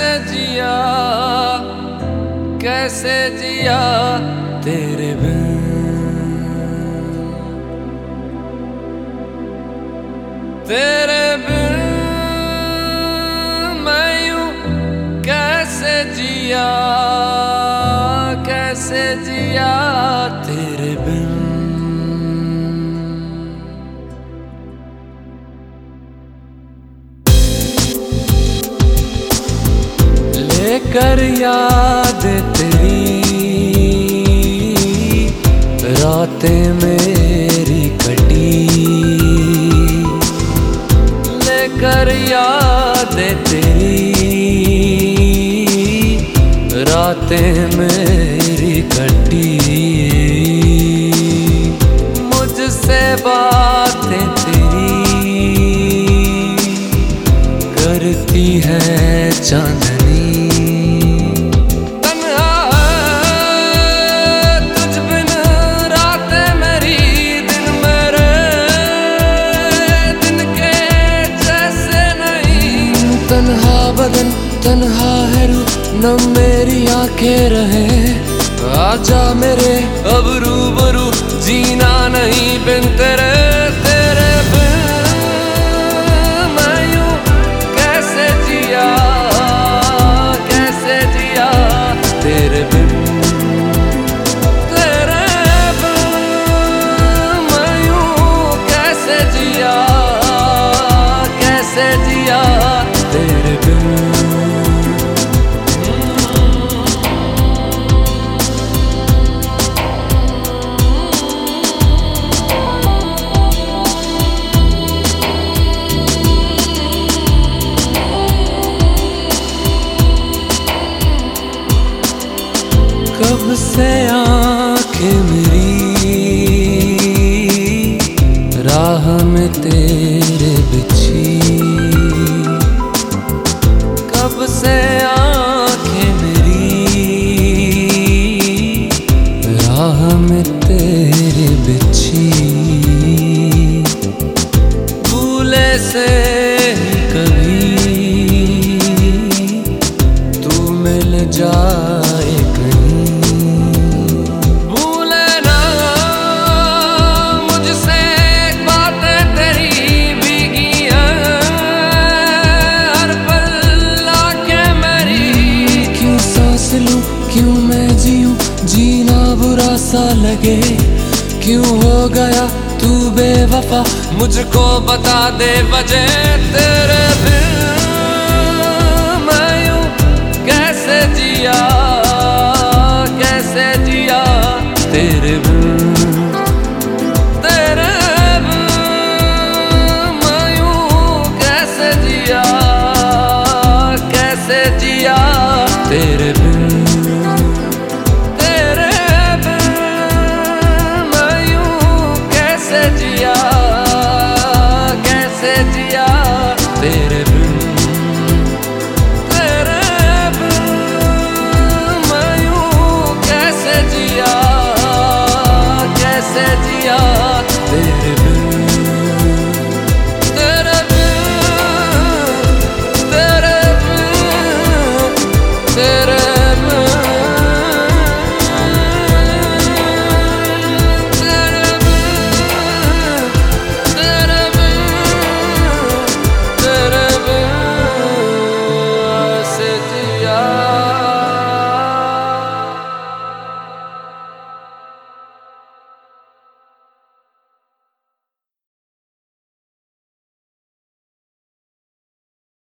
जिया, कैसे जिया तेरे बिन? तेरे बिन मैं यूँ कैसे जिया कैसे जिया तेरे बिन? लेकर याद तेरी। रातें मेरी कटी। लेकर याद तेरी। रातें मेरी न मेरी आँखें रहे। आजा मेरे अब से आँखें मेरी। राह में तेरे बिछी। कब से आँखें मेरी। राह में तेरे बिछी। भूले से कभी तू मिल जाए लूँ, क्यों मैं जीऊं? जीना बुरा सा लगे। क्यों हो गया तू बेवफा? मुझको बता दे वजह तेरे दिल मैं यूँ कैसे जिया? कैसे जिया तेरे तेरे कैसे जिया? कैसे जिया तेरे